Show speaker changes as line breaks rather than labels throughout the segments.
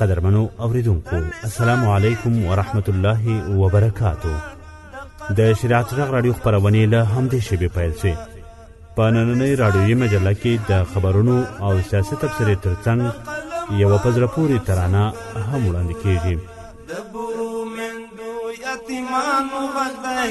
قدرمنو اوریدونکو السلام علیکم ورحمت الله وبرکاتو د شریعت غږ رادیو خپرونې له همدې شیبې پیل شوې په نننۍ رادیویي مجله کې د خبرونو او سیاسي تبصرې ترڅنګ یوه په زړه پورې ترانه هم وړاندې کیږي
د بورو مندو یتیمانو غږ دی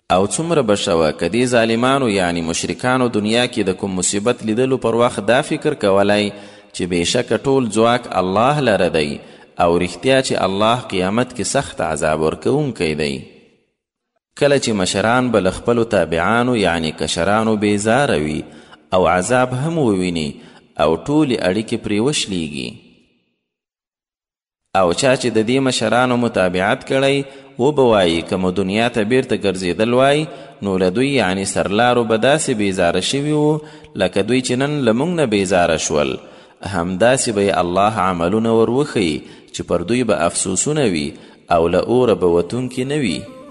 او
څومره به ښه وه که دې ظالمانو یعنې مشرکانو دنیا کې د کوم مصیبت لیدلو پر وخت دا فکر کولای چې بېشکه ټول ځواک الله لره دی او رښتیا چې الله قیامت کې سخت عذاب ورکوونکی دی کله چې مشران به له خپلو تابعانو یعنې کشرانو بېزاره وي او عذاب هم وویني او ټولې اړیکې پرې وشلیږي او چا چې د دې مشرانو متابعت کړی و به وایي که مو دنیا ته بیرته ګرځېدل وای نو له دوی یعنی سرلارو به داسې بیزاره شوي وو لکه دوی چې نن له موږ نه بیزاره شول همداسې به یې الله عملونه ور وښیي چې پر دوی به افسوسونه وي او له اوره به وتونکي نه وي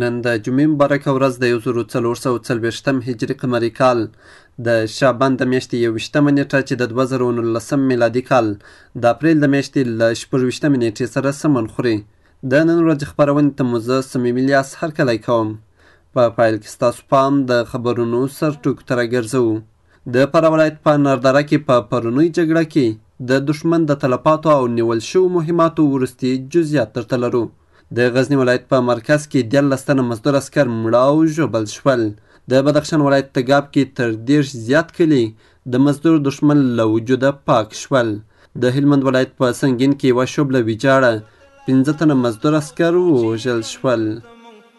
نن د جمعې مبارکه ورځ د یو زرو څلور سوه څلوېښتم هجري قمري کال د شعبان د میاشتې یوویشتمه نېټه چې د دوه زره او نولسم میلادي کال د اپریل د میاشتې له شپږویشتمې نېټې سره سمون خوري. د نن ورځې خپرونې ته مو زه صمیم الیاس هرکلی کوم. په پیل کې ستاسو پام د خبرونو سرټکو ته راګرځوو. د فراه ولایت په اناردره کې په پرونۍ جګړه کې د دښمن د تلفاتو او نیول شوو مهماتو وروستي جزئیات درته لرو. د غزني ولایت په مرکز کې دیارلس تنه مزدور عسکر مړه او ژوبل شول. د بدخشان ولایت تګاب کې تر دېرش زیات کلي د مزدور دښمن له وجوده پاک شول. د هلمند ولایت په سنګین کې یوه شوبله ویجاړه، پنځه تنه مزدور عسکر ووژل شول.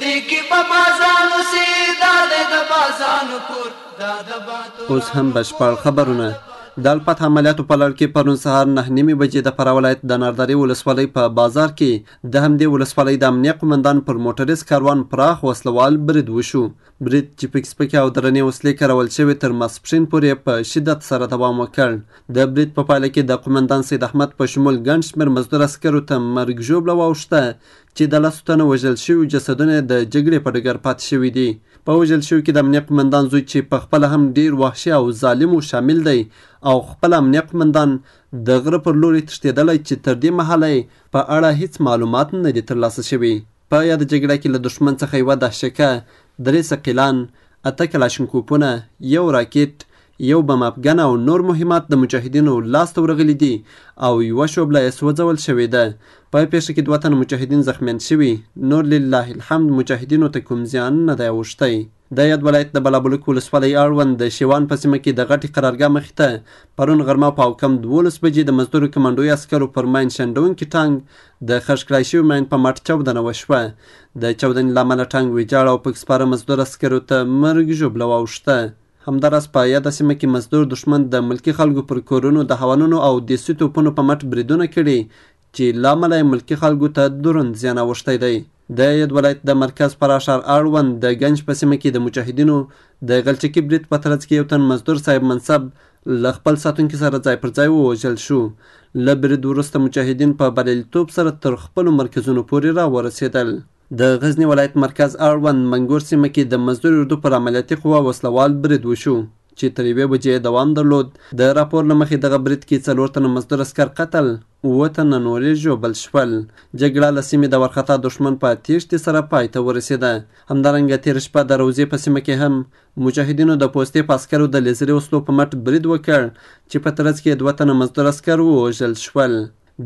دی کی په بازانو سی دا دی د بازانو کور دا د باتو
اوس هم بشپړ خبرونه د الفتح عملیاتو په لړ کې پرون سهار نه نیمې بجې د فراه ولایت د ناردرې ولسوالۍ په بازار کې د همدې ولسوالۍ د امنیه قومندان پر موټریس کاروان پراخ وسلوال برید وشو برید چې پکې سپکې او درنې وسلې کارول شوې تر ماسپښین پورې په شدت سره دوام وکړ د برید په پایله کې د قومندان سید احمد په شمول ګڼ شمېر مزدور عسکرو ته مرګ ژوبله واوښته چې د لسو تنو وژل شویو جسدونه یې د جګړې په ډګر پاتې شوي دي. په وژل شویو کې د امنیه قومندان زوی چې په خپله هم ډېر وحشي او ظالم و شامل دی او خپله امنیه قومندان د غره پر لوري تښتېدلی چې تر دې مهاله یې په اړه هیڅ معلومات نه دي ترلاسه شوي. په یاده جګړه کې له دښمن څخه یوه دهشکه، درې ثقیلان اته کلاشنکوپونه، یو راکټ، یو بم افګن او نور مهمات د مجاهدینو لاس ته ورغلي دي او یوه شوبله یې سوځول شوې ده. په پېښه کې دوه تنه مجاهدین زخمیان شوي، نور لله الحمد مجاهدینو ته کوم زیان نه دی اوښتی. د یاد ولایت د بالابلوک ولسوالۍ اړوند د شیوان په سیمه کې د غټې قرارګاه مخې ته پرون غرمه په اوکم دوولس بجې د مزدورو کمانډوي عسکرو پر ماین شنډونکي ټانګ د خښ کړای شوي ماین په مټ چاودنه وشوه. د چاودنې له امله ټانګ ویجاړ او پکې سپاره مزدور عسکرو ته مرګ ژوبله واوښته. همداراز په یاده سیمه کې مزدور دښمن د ملکي خلکو پر کورونو د هوانونو او دیسي توپونو په مټ بریدونه کړي چې له امله یې ملکي خلکو ته دروند زیان اوښتی دی. د ید ولایت د مرکز فراه ښار اړوند د ګنج په سیمه کې د مجاهدینو د غلچکي برید په ترڅ کې یو تن مزدور صاحب منصب له خپل ساتونکي سره ځای پر ځای ووژل شو. له برید وروسته مجاهدین په بریالیتوب سره تر خپلو مرکزونو پورې را ورسېدل. د غزني ولایت مرکز اړوند منګور سیمه کې د مزدور اردو پر عملیاتي قوه وسله وال برید وشو، چې تر یوې بجې یې دوام درلود. د راپور له مخې دغه برید کې څلور تنه مزدور عسکر قتل، اووه تنه نور یې ژوبل شول. جګړه له سیمې د وارخطا دښمن په تېښتې سره پای ته ورسېده. همدارنګه تېره شپه د روضې په سیمه کې هم مجاهدینو د پوستې په عسکرو د لیزري وسلو په مټ برید وکړ چې په ترڅ کې یې دوه تنه مزدور عسکر ووژل شول.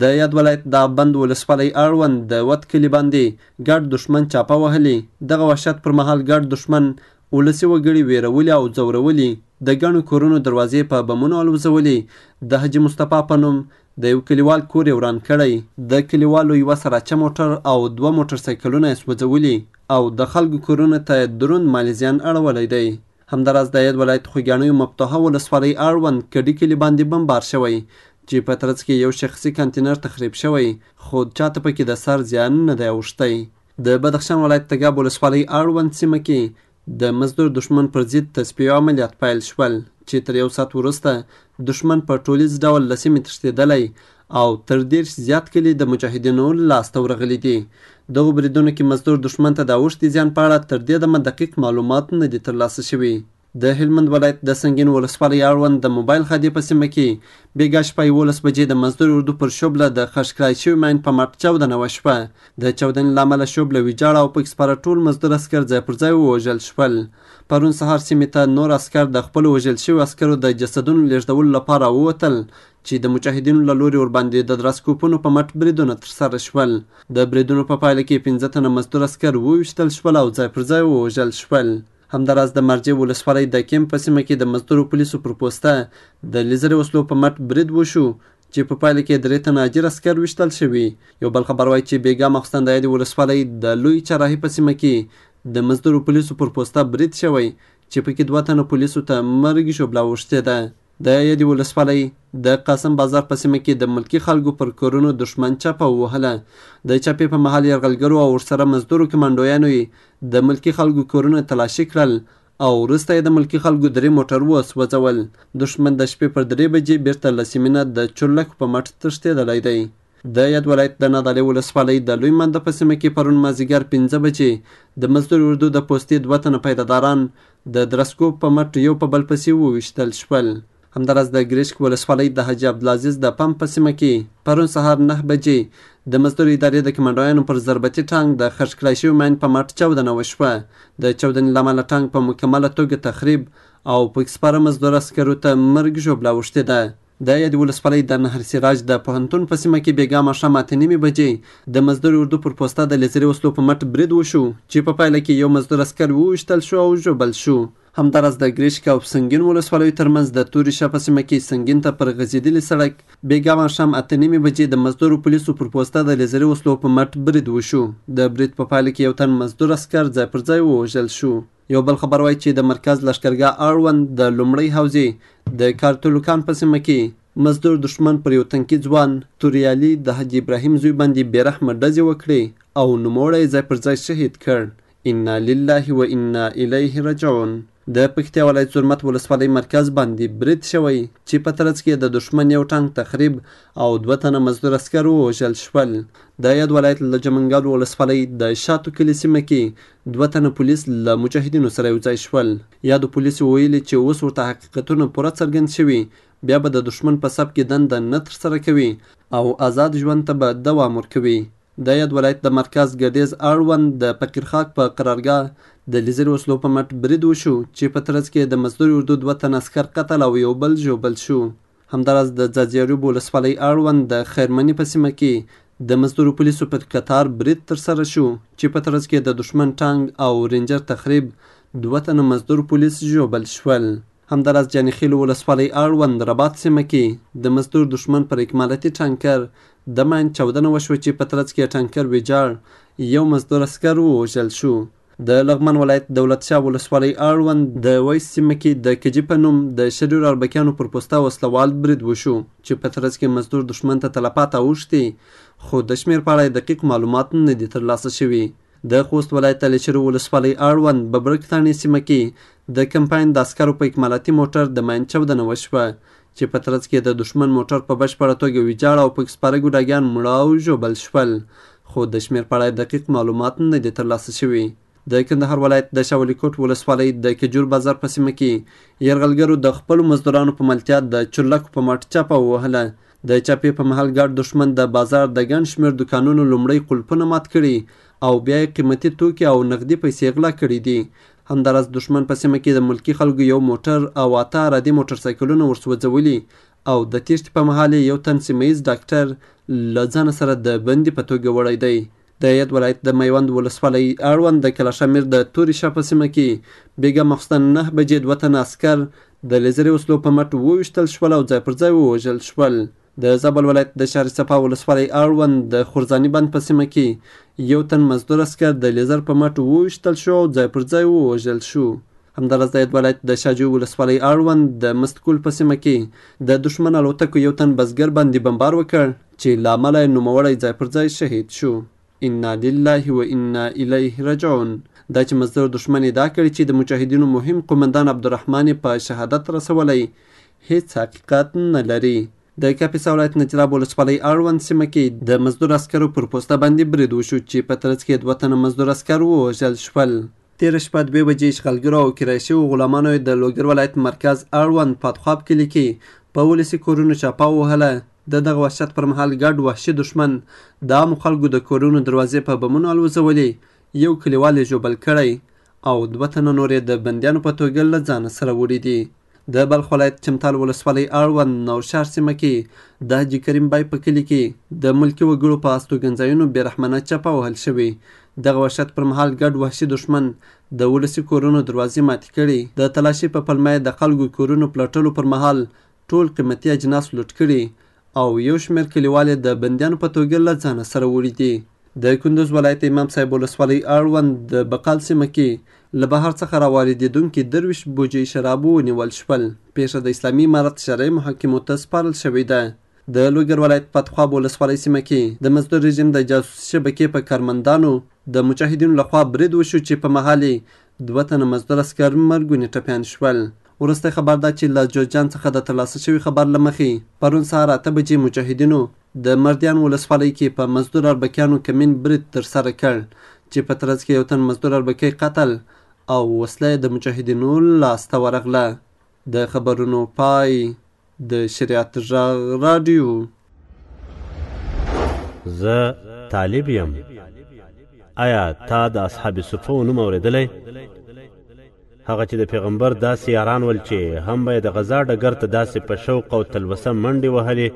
د یاد ولایت د اب بند ولسوالۍ اړوند د وت کلي باندې ګډ دښمن چاپه وهلې، دغه وحشت پر مهال ګډ دښمن ولسي وګړي وېرولي او ځورولي، د ګڼو کورونو دروازې په بمونو الوزولې، د حاجي مصطفی په نوم د یو کلیوال کور یې وران کړی، د کلیوالو یوه سراچه موټر او دوه موټر سایکلونه یې سوځولي او د خلکو کورونو ته یې دروند مالي زیان اړولی دی. همداراز د یاد ولایت خوږیاڼیو مفتوحه ولسوالۍ اړوند کډي کلي باندې بمبار شوی چې په ترڅ کې یو شخصي کانتینر تخریب شوی خو چا ته پکې د سر زیان نه دی اوښتی. د بدخشان ولایت تګاب ولسوالۍ اړوند سیمه کې د مزدور دښمن پر ضد تصفیه عملیات پیل شول چې تر یو ساعت وروسته دښمن په ټولیز ډول له سیمې تښتېدلی او تر دېرش زیات کلي د مجاهدینو لاس ته ورغلي دي. دغو بریدونو کې مزدور دښمن ته د اوښتي زیان په اړه تر دې دمه دقیق معلومات نه دي ترلاسه شوي. د هلمند ولایت د سنګین ولسوالۍ اړوند د موبایل خادې په سیمه کې بېګا شپه یولس بجې د مزدور اردو پر شوبله د خښ کرای شوي ماین په مټ چاودنه وشوه. د چاودنې له امله شوبله ویجاړه او پکې سپاره ټول مزدور عسکر ځای پر ځای ووژل شول. پرون سهار سیمې ته نور عسکر د خپلو وژل شویو عسکرو د جسدونو لېږدولو لپاره راووتل چې د مجاهدینو له لوري ورباندې د دراسکوپونو په مټ بریدونه ترسره شول. د بریدونو په پایله کې پنځه تنه مزدور عسکر وویشتل شول او ځای پر ځای ووژل شول. همداراز د مارجې ولسوالۍ د کیمپ په سیمه کې د مزدورو پولیسو پر پوسته د لیزري وسلو په مټ برید وشو چې په پایله کې درې تنه اجیر عسکر ویشتل شوي. یو بل خبر وایي چې بېګا ماخوستن د یادې ولسوالۍ د لوی چهراهي په سیمه کې د مزدورو پولیسو پر پوسته برید شوی چې پکې دوه تنه پولیسو ته مرګي ژوبله اوښتې ده. د یادې ولسوالۍ د قاسم بازار په سیمه کې د ملکي خلکو پر کورونو دښمن چپه ووهله. د چپې په مهال یرغلګرو او ورسره مزدورو کمانډویانو یې د ملکي خلکو کورونه تلاشي کړل او وروسته یې د ملکي خلکو درې موټر وسوځول. دښمن د شپې پر درې بجې بېرته له سیمې نه د چورلکو په مټ تښتېدلی دی. د یاد ولایت د نادعلي ولسوالۍ د لوی مانده په سیمه کې پرون مازیګر پنځه بجې د مزدور اردو د پوستې دوه تنه پیداداران د درسکو په مټ یو په بل پسې وویشتل شول. همداراز د ګرشک ولسوالۍ د حاجي عبدالعزیز د پمپ په سیمه کې پرون سهار نه بجې د مزدور ادارې د کمانډویانو پر ضربتي ټانګ د خښ کړای شوي ماین په مټ چاودنه وشوه د چاودنې له امله ټانګ په مکمله توګه تخریب او پکې سپاره مزدور عسکرو ته مرګ ژوبله اوښتې ده د یادې ولسوالۍ د نهر سراج د پوهنتون په سیمه کې بېګا ماښام اته نیمې بجې د مزدور اردو پر پوسته د لیزري وسلو په مټ برید وشو چې په پایله کې یو مزدور عسکر وویشتل شو او ژوبل شو همداراز د ګرشک او سنګین ولسوالیو ترمنځ د توري شا په سیمه کې سنګین ته پر غځېدلي سړک بېګا ماښام اته نیمې بجې د مزدورو پولیسو پر پوسته د لیزري وسلو په مټ برید وشو. د برید په پایله کې یو تن مزدور عسکر ځای پر ځای ووژل شو. یو بل خبر وایي چې د مرکز لښکرګاه اړوند د لومړۍ حوزې د کارتولوکان په سیمه کې مزدور دښمن پر یو تنکي ځوان توریالي د حاجي ابراهیم زوی باندې بېرحمه ډزې وکړې او نوموړی یې ځای پر ځای شهید کړ. انا لله و انا الیه رجعون د پکتیا ولایت زرمت ولسوالۍ مرکز باندې برید شوی چې په ترڅ کې د دښمن یو ټانک تخریب او دوه تنه مزدور عسکر ووژل شول د یاد ولایت له جمنګال ولسوالۍ د شاتو کلي سیمه کې دوه تنه پولیس له مجاهدینو سره یوځای شول یادو پولیسو ویلي چې اوس ورته حقیقتونه پوره څرګند شوي بیا به د دښمن په صف کې دنده نه ترسره کوي او ازاد ژوند ته به دوام ورکوي د یاد ولایت د مرکز ګډېز اړوند د فقیرخاک په قرارګاه د لیزري وسلو په مټ برید وشو چې په ترڅ کې د مزدور اردو دوه تنه عسکر قتل او یو بل ژوبل شو. همداراز د ځاځیاریوب ولسوالۍ اړوند د خیرمني په سیمه کې د مزدورو پولیسو پر کتار برید ترسره شو چې په ترڅ کې د دښمن ټانګ او رینجر تخریب دوه تنه مزدور پولیس ژوبل شول. همداراز جاني خېلو ولسوالۍ اړوند رباط سیمه کې د مزدور دښمن پر اکمالاتي ټانکر د ماین چاودنه وشوه چې په ترڅ کې یې ټانکر ویجاړ، یو مزدور عسکر ووژل شو. د لغمان ولایت دولت شاه ولسوالۍ اړوند د ویس سیمه کې د کجي په نوم د شریرو اربکیانو پر پوسته وسله وال برید وشو چې په ترڅ کې مزدور دښمن ته تلفات اوښتي خو د شمېر په اړه یې دقیق معلومات نه دي ترلاسه شوي. د خوست ولایت د لچرو ولسوالۍ اړوند ببرک تاڼې سیمه کې د کمپاین د عسکرو په اکمالاتي موټر د ماین چاودنه وشوه چې په ترڅ کې د دښمن موټر په بشپړه توګه ویجاړ او پکې سپاره ګوډاګیان مړه او ژوبل شول خو د شمېر په اړه دقیق معلومات نه دي ترلاسه شوي د کندهار ولایت د شاولي کوټ ولسوالۍ د کجور بازار په سیمه کې یرغلګرو د خپلو مزدورانو په ملتیا د چورلکو په مټ چاپه ووهله د چاپې په مهال ګډ دښمن د بازار د ګڼ شمېر دوکانونو لومړی قلفونه مات کړي او بیا یې قیمتي توکي او نغدي پیسې غلا کړي دي. همداراز دښمن په سیمه کې د ملکي خلکو یو موټر او اته عرادې موټرسایکلونه ورسوځولي او د تېښتې په مهال یې یو تن سیمه ییز ډاکټر له ځانه سره د بندي په توګه وړی دی. د ید ولایت د میوند ولسوالۍ اړوند د کلاشا میر د توري شا په سیمه کې بېګا ماخوستن نه بجې دوه تنه عسکر د لیزري وسلو په مټ وویشتل شول او ځای پر ځای ووژل شول. د زابل ولایت د شهر صفا ولسوالۍ اړوند د خورزاني بند په سیمه کې یو تن مزدور عسکر د لیزر په مټ وویشتل شو او ځای پر ځای ووژل شو. همداراز د ید ولایت د شاجوی ولسوالۍ اړوند د مستکول په سیمه کې د دښمن الوتکو یو تن بزګر باندې بمبار وکړ چې له امله یې نوموړی ځای پر ځای شهید شو. انا لله و انا الیه رجعون دا چې مصدر دښمن ادعا کړې چې د مجاهدینو مهم قومندان عبدالرحمن یې په شهادت رسولی هیڅ حقیقت نه لري. د کاپیسا ولایت نجراب ولسوالۍ اړوند سیمه کې د مزدور عسکرو پر پوسته باندې برید وشو چې په ترڅ کې دوه تنه مزدور عسکر ووژل شول. تېره شپه دوې بجې اشغالګرو او کرایه شویو غلامانو یې د لوګر ولایت مرکز اړوند پاتخواب کلي کې په ولسي کورونو چاپه ووهله. د دغه وحشت پر مهال ګډ وحشي دښمن د عامو خلکو د کورونو دروازې په بمونو الوځولې، یو کلیوال یې ژوبل کړی او دوه تنه نور یې د بندیانو په توګه له ځانه سره وړي دي. د بلخ ولایت چمتال ولسوالۍ اړوند نوشهر سیمه کې د حاجي کریم بای په کلي کې د ملکي وګړو په استوګنځایونو بېرحمانه چپه وهل شوې. دغه وحشت پر مهال ګډ وحشي دښمن د ولسي کورونو دروازې ماتې کړي، د تلاشۍ په پلمه یې د خلکو کورونو پلټلو پر مهال ټول قیمتي اجناس لوټ کړي او یو شمېر کلیوال یې د بندیانو په توګه له ځانه سره وړي دي. د کندوز ولایت امام صاحب ولسوالۍ اړوند د بقال سیمه کې له بهر څخه راواردېدونکي درویشت بوجۍ شراب ونیول شول. پېښه د اسلامي امارت شرعي محاکمو ته سپارل شوې ده. د لوګر ولایت پتخواب ولسوالۍ سیمه کې د مزدور رژیم د جاسوسي شبکې په کارمندانو د مجاهدینو له خوا برید وشو چې په مهال یې دوه تنه مزدور عسکر مرګوني ټپیان شول. وروستی خبر دا چې له جوزجان څخه د ترلاسه شوي خبر له مخې پرون سهار اته بجې مجاهدینو د مردیان ولسوالۍ کې په مزدور اربکیانو کمین برید ترسره کړ چې په ترڅ کې یو تن مزدور اربکی قتل او وسله یې د مجاهدینو لاس ته ورغله. د خبرونو پای د شریعت غږ راډیو.
زه طالب یم. ایا تا د اصحاب صفو نوم اورېدلی؟ هغه چې د پیغمبر داسې یاران ول چې هم به د غزا ډګر ته داسې په شوق او تلوسه منډې وهلې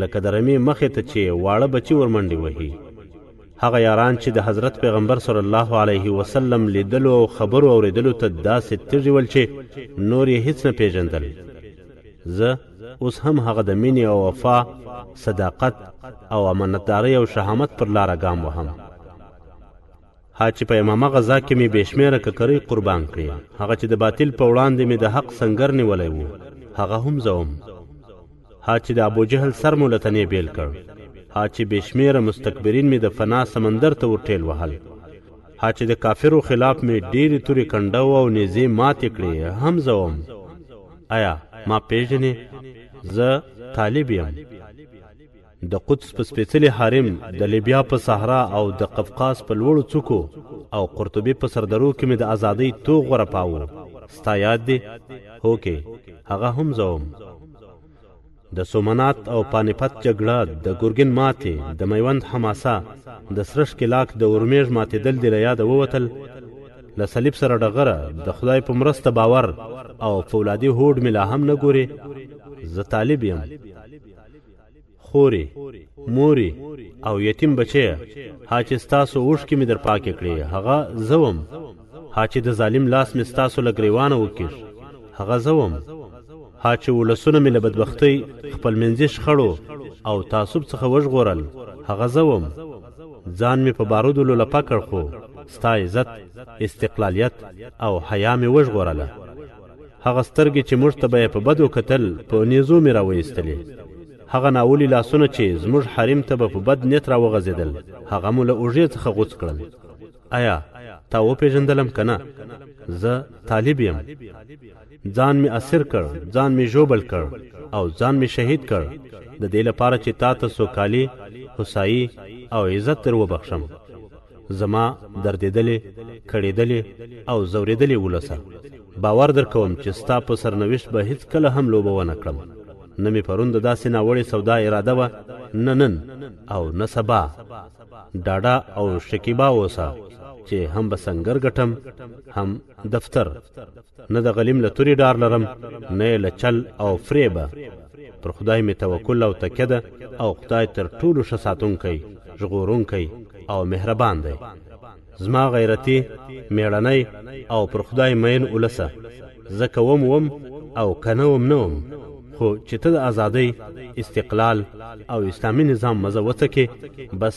لکه د رمې مخې ته چې واړه بچي ورمنډې وهي هغه یاران چې د حضرت پیغمبر صلی الله علیه وسلم لیدلو او خبرو اوریدلو ته داسې تږي ول چې نور یې هیڅ نه پیژندل زه اوس هم هغه د مینې او وفا صداقت او امانتدارۍ او شهامت پر لاره ګام وهم ها چې په امامه غزا کې مې بېشمېره ککرۍ قربان کړې هغه چې د باطل په وړاندې مې د حق سنګر نیولی و هغه هم زه وم ها چې د ابوجهل سر مو له تنې بېل کړ ها چې بېشمېره مستکبرین مې د فنا سمندر ته ورټېل وهل ها چې د کافرو خلاف مې ډېرې تورې کنډه او نیزې ماتې کړې هم زه وم آیا ما پېژنې زه طالب یم د قدس په سپېڅلي حرم د لیبیا په صحرا او د قفقاز په لوړو څوکو او قرطبي په سردرو کې مې د ازادۍ توغ ورپاوه ستا یاد دی هوکې هغه هم زه وم د سومنات او پانیپت جګړه د ګورګین ماتې د میوند حماسه د سره ښکېلاک د اورمېږ ماتېدل دې له یاده ووتل له صلیب سره ډغره د خدای په مرسته باور او فولادي هوډ مې لا هم نه ګورې زه طالب یم خورې مورې او یتیم بچی ها چې ستاسو اوښکې مې در پاکې کړې هغه زه وم ها چې د ظالم لاس مې ستاسو له ګریوانه وکیښ هغه زه وم ها چې ولسونه مې له بدبختۍ خپلمنځي شخړو او تعصب څخه وژغورل هغه زه وم ځان مې په بارودو لولپه کړ خو ستا عزت استقلالیت او حیا مې وژغورله هغه سترګې چې موږ ته به په بدو کتل په نیزو مې راویستلې هغه ناولي لاسونه چې زموږ حریم ته به په بد نیت راوغځېدل هغه مو له اوږې څخه غوڅ کړل آیا تا وپېژندلم که نه زه طالب یم ځان مې اسیر کړ ځان مې ژوبل کړ او ځان مې شهید کړ د دې لپاره چې تا ته سوکالي هوسایي او عزت در وبخښم زما دردېدلې، کړېدلې او ځورېدلې ولسه! باور در کوم چې ستا په سرنوشت به هېڅکله هم لوبه ونه کړم. نه مې پرون د داسې ناوړې سودا اراده وه، نه نن او نه سبا. ډاډه او شکیبا اوسه چې هم به سنګر ګټم، هم دفتر. نه د غلیم له توري ډار لرم نه یې له چل او فریبه پر خدای مې توکل او تکیه ده او خدای تر ټولو ښه ساتونکی ژغورونکی او مهربان دی زما غیرتي میړنی او پر خدای مین ولسه زه کوم وم او کنه وم نه وم خو چې ته د ازادۍ استقلال او اسلامي نظام مزه وڅکې بس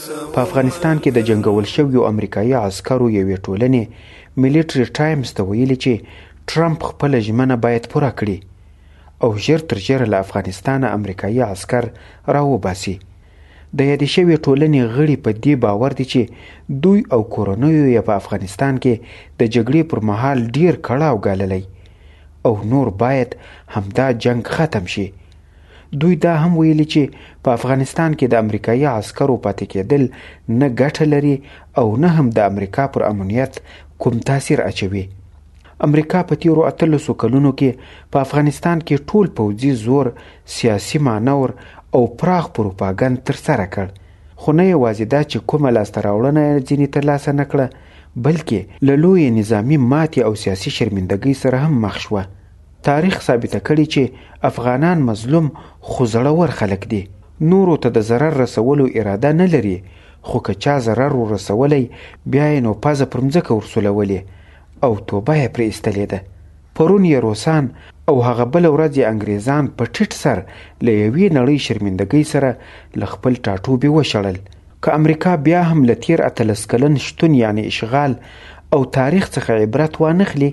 په افغانستان کې د جنګول شویو امریکایي عسکرو یوې ټولنې ملټري ټایمز ته ویلي چې ټرمپ خپله ژمنه باید پوره کړي او ژر تر ژره له افغانستانه امریکایي عسکر راوباسي د یادې شوې ټولنې غړي په دې باور دي چې دوی او کورنیو یې په افغانستان کې د جګړې پر مهال ډیر کړاو ګاللی او نور باید همدا جنګ ختم شي دوی دا هم ویلي چې په افغانستان کې د امریکایي عسکرو پاتې کېدل نه ګټه لري او نه هم د امریکا پر امنیت کوم تاثیر اچوي امریکا په تیرو اتلسو کلونو کې په افغانستان کې ټول پوځي زور سیاسي مانور او پراخ پروپاګند ترسره کړ خو نه یوازې دا چې کومه لاسته راوړنه یې ځینې ترلاسه نه کړه بلکې له لویې نظامي ماتې او سیاسي شرمندګۍ سره هم مخ شوه تاریخ ثابته کړې چې افغانان مظلوم خو زړه ور خلک دي نورو ته د ضرر رسولو اراده نه لري خو که چا ضرر ورسولی بیا یې نو پزه پر مځکه ورسولولې او توبه یې پرې ایستلې ده پرون یې روسان او هغه بل ورځ یې انګریزان په ټیټ سر له یوې نړۍ شرمندګۍ سره له خپل ټاټوبي وشړل که امریکا بیا هم له تیر اتلس کلن شتون یعنی اشغال او تاریخ څخه عبرت وانخلي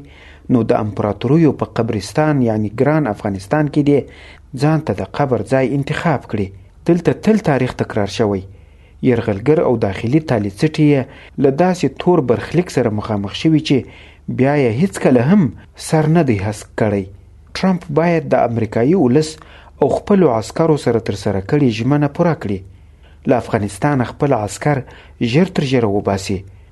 نو د امپراتوریو په قبرستان یعنی ګران افغانستان کې دې ځان ته د قبر ځای انتخاب کړي. دلته تل تاریخ تکرار شوی. یرغلګر او داخلي تالیڅټي یې له داسې تور برخلیک سره مخامخ شوي چې بیا یې هیڅکله هم سر نه دی هسک کړی. ټرمپ باید د امریکایي ولس او خپلو عسکرو سره ترسره کړې ژمنه پوره کړي. له افغانستانه خپل عسکر ژر تر ژره وباسي.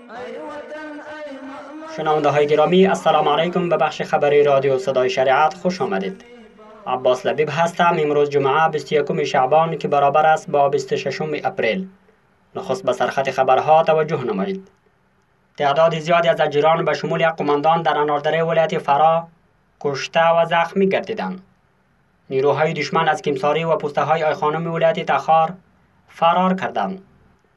ای وطن ای مأمن
شنونده های گرامی السلام علیکم به بخش خبری رادیو صدای شریعت خوش آمدید عباس لبیب هستم امروز جمعه 21 شعبان که برابر است با 26 اپریل نخست به سرخط خبرها توجه نمایید تعداد زیادی از اجیران به شمول یک قماندان در اناردره ولایت فرا کشته و زخمی گردیدند نیروهای دشمن از کیمساری و پوسته های آیخانم ولایت تخار فرار کردند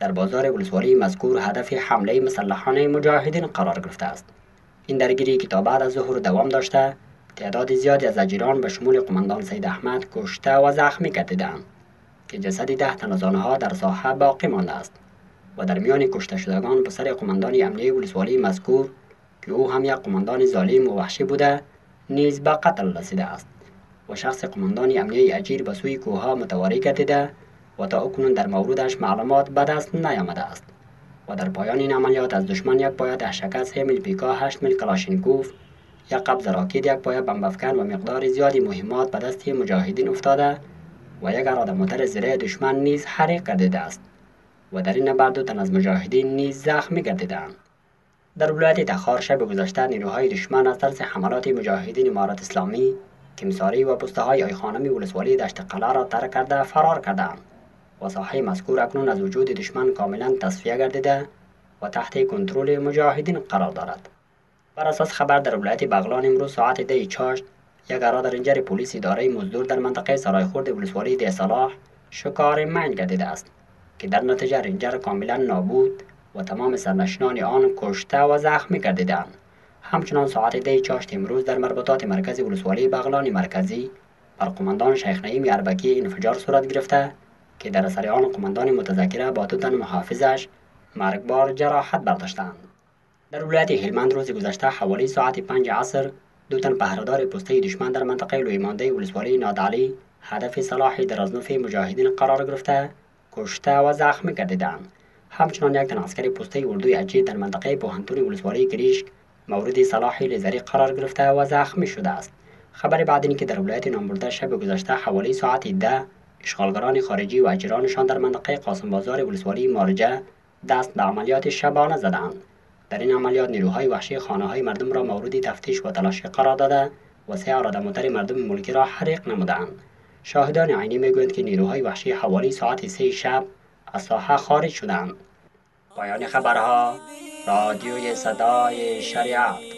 در بازار ولسوالی مذکور هدف حمله مسلحانه مجاهدین قرار گرفته است این درگیری که تا بعد از ظهر دوام داشته تعداد زیادی از اجیران به شمول قماندان سید احمد کشته و زخمی گردیدهاند که جسد ده تن از آنها در ساحه باقی مانده است و در میان کشته شدگان سر قماندان امنیه ولسوالی مذکور که او هم یک قماندان ظالم و وحشی بوده نیز به قتل رسیده است و شخص قماندان امنیه اجیر به سوی کوهها متواری گردیده و تا اکنون در موردش معلومات به دست نیامده است و در پایان این عملیات از دشمن یک پایه ده سه میل پیکا هشت میل کلاشینکوف یک قبض راکید یک پایه بمبافکن و مقدار زیادی مهمات به دست مجاهدین افتاده و یک اراده موتر زیره دشمن نیز حریق گردیده است و در این نبرد تن از مجاهدین نیز زخمی گردیدهاند در ولایت تخار شب گذشته نیروهای دشمن از ترس حملات مجاهدین امارت اسلامی تیمساری و پسته های آیخانمی ولسوالی دشت قلعه را ترک کرده فرار کردند و ساحه مذکور اکنون از وجود دشمن کاملا تصفیه گردیده و تحت کنترل مجاهدین قرار دارد بر اساس خبر در ولایت بغلان امروز ساعت ده چاشت یک اراده رنجر پلیس اداره مزدور در منطقه سرایخورد ولسوالی ده صلاح شکار منج گردیده است که در نتیجه رنجر کاملا نابود و تمام سرنشنان آن کشته و زخمی گردیدند. همچنان ساعت ده چاشت امروز در مربوطات مرکز ولسوالی بغلان مرکزی بر قوماندان شیخ نعیم اربکی انفجار صورت گرفته که در اثر آن قوماندان متذکره با دو تن محافظش مرگبار جراحت برداشتند. در ولایت هلمند روز گذشته حوالی ساعت پنج عصر دو تن پهرهدار پسته دشمن در منطقه لویمانده ولسوالی نادعلی هدف صلاح درازنوف مجاهدین قرار گرفته کشته و زخمی گردیدند
همچنان یک تن عسکر پسته اردوی اجی در منطقه پوهنتون ولسوالی گریشک مورد صلاح لیزری قرار گرفته و زخمی شده است خبر بعد اینکه در ولایت نامبرده شب گذشته حوالی ساعت 10 اشغالگران خارجی و اجیرانشان در منطقه قاسم بازار ولسوالی مارجه دست به عملیات شبانه زدند در این عملیات نیروهای وحشی خانه های مردم را مورد تفتیش و تلاش قرار داده و سه عراده مردم ملکی را حریق نمودند شاهدان عینی میگویند که نیروهای وحشی حوالی ساعت سه شب از ساحه خارج شدند پایان خبرها رادیوی صدای شریعت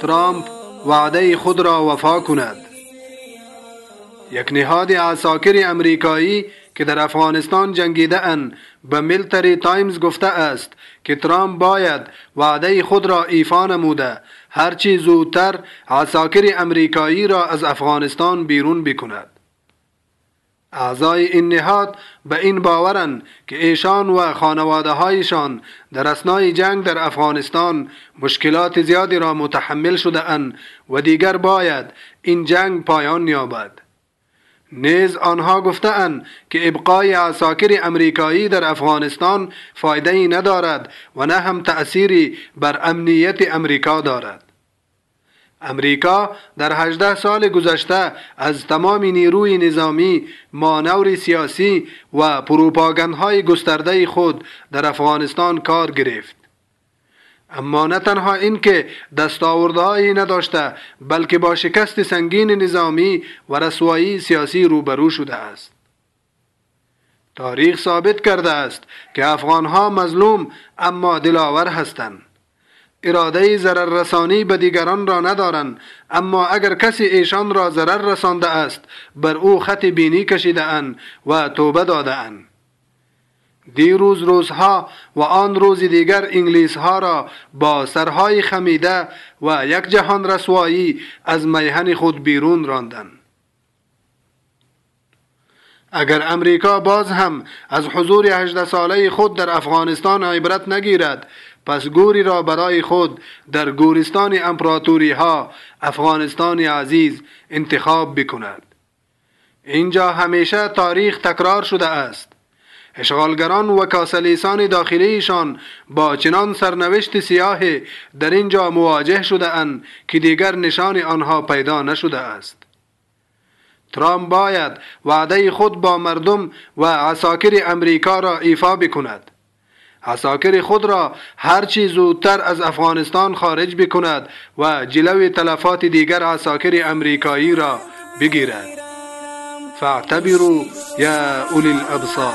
ترامپ وعده خود را وفا کند یک نهاد عساکر امریکایی که در افغانستان جنگیده ان به ملتری تایمز گفته است که ترامپ باید وعده خود را ایفا نموده هرچی زودتر عساکر امریکایی را از افغانستان بیرون بکند اعضای این نهاد به این باورند که ایشان و خانواده هایشان در اسنای جنگ در افغانستان مشکلات زیادی را متحمل شده و دیگر باید این جنگ پایان یابد نیز آنها گفتند که ابقای عساکر امریکایی در افغانستان فایده ندارد و نه هم تأثیری بر امنیت امریکا دارد امریکا در 18 سال گذشته از تمام نیروی نظامی، مانور سیاسی و پروپاگندهای گسترده خود در افغانستان کار گرفت. اما نه تنها اینکه دستاوردهایی نداشته بلکه با شکست سنگین نظامی و رسوایی سیاسی روبرو شده است. تاریخ ثابت کرده است که افغانها مظلوم اما دلاور هستند. اراده ضرر رسانی به دیگران را ندارند اما اگر کسی ایشان را ضرر رسانده است بر او خط بینی کشیده و توبه داده دیروز روزها و آن روز دیگر انگلیس ها را با سرهای خمیده و یک جهان رسوایی از میهن خود بیرون راندن. اگر امریکا باز هم از حضور 18 ساله خود در افغانستان عبرت نگیرد پس گوری را برای خود در گورستان امپراتوری ها افغانستان عزیز انتخاب بکند اینجا همیشه تاریخ تکرار شده است اشغالگران و کاسلیسان داخلیشان با چنان سرنوشت سیاه در اینجا مواجه شده اند که دیگر نشان آنها پیدا نشده است ترامپ باید وعده خود با مردم و عساکر امریکا را ایفا بکند عساکر خود را هرچی زودتر از افغانستان خارج بکند و جلوی تلفات دیگر عساکر امریکایی را بگیرد فاعتبروا یا اولی الابصار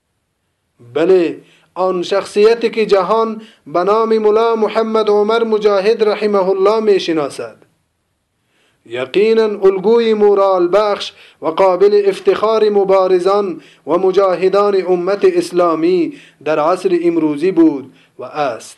بله آن شخصیتی که جهان به نام ملا محمد عمر مجاهد رحمه الله می شناسد یقینا الگوی مورال بخش و قابل افتخار مبارزان و مجاهدان امت اسلامی در عصر امروزی بود و است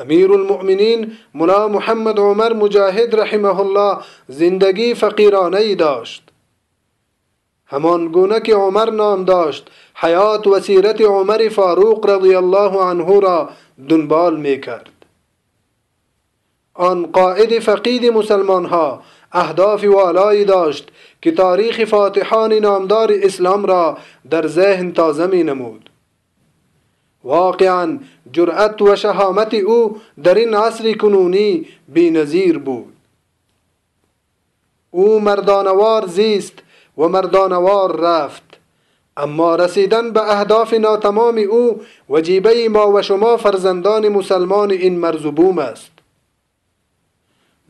امیر المؤمنین ملا محمد عمر مجاهد رحمه الله زندگی فقیرانه ای داشت همان گونه که عمر نام داشت حیات و سیرت عمر فاروق رضی الله عنه را دنبال می کرد آن قائد فقید مسلمان ها اهداف والایی داشت که تاریخ فاتحان نامدار اسلام را در ذهن تازه می نمود واقعا جرأت و شهامت او در این عصر کنونی بی نظیر بود. او مردانهوار زیست و مردانهوار رفت. اما رسیدن به اهداف ناتمام او وجیبه ما و شما فرزندان مسلمان این مرز و بوم است.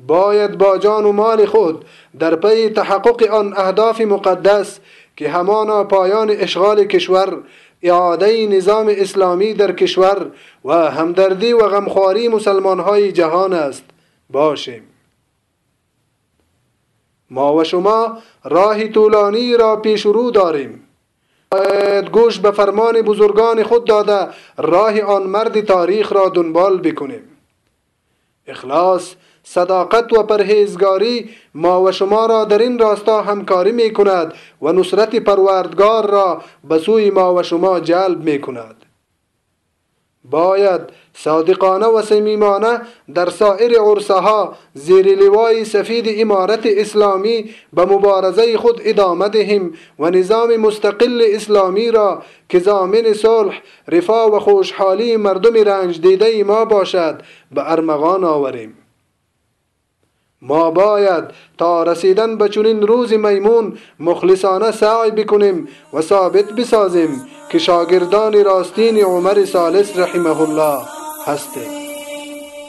باید با جان و مال خود در پی تحقق آن اهداف مقدس که همانا پایان اشغال کشور اعاده نظام اسلامی در کشور و همدردی و غمخواری های جهان است باشیم ما و شما راه طولانی را پیش رو داریم باید گوش به فرمان بزرگان خود داده راه آن مرد تاریخ را دنبال بکنیم اخلاص، صداقت و پرهیزگاری، ما و شما را در این راستا همکاری می کند و نصرت پروردگار را به سوی ما و شما جلب می کند. باید صادقانه و صمیمانه در سایر عرصه ها زیر لوای سفید امارت اسلامی به مبارزه خود ادامه دهیم و نظام مستقل اسلامی را که ضامن صلح رفاه و خوشحالی مردم رنج دیده ما باشد به ارمغان آوریم. ما باید تا رسیدن به چنین روز میمون مخلصانه سعی بکنیم و ثابت بسازیم که شاگردان راستین عمر سالس رحمه الله هستیم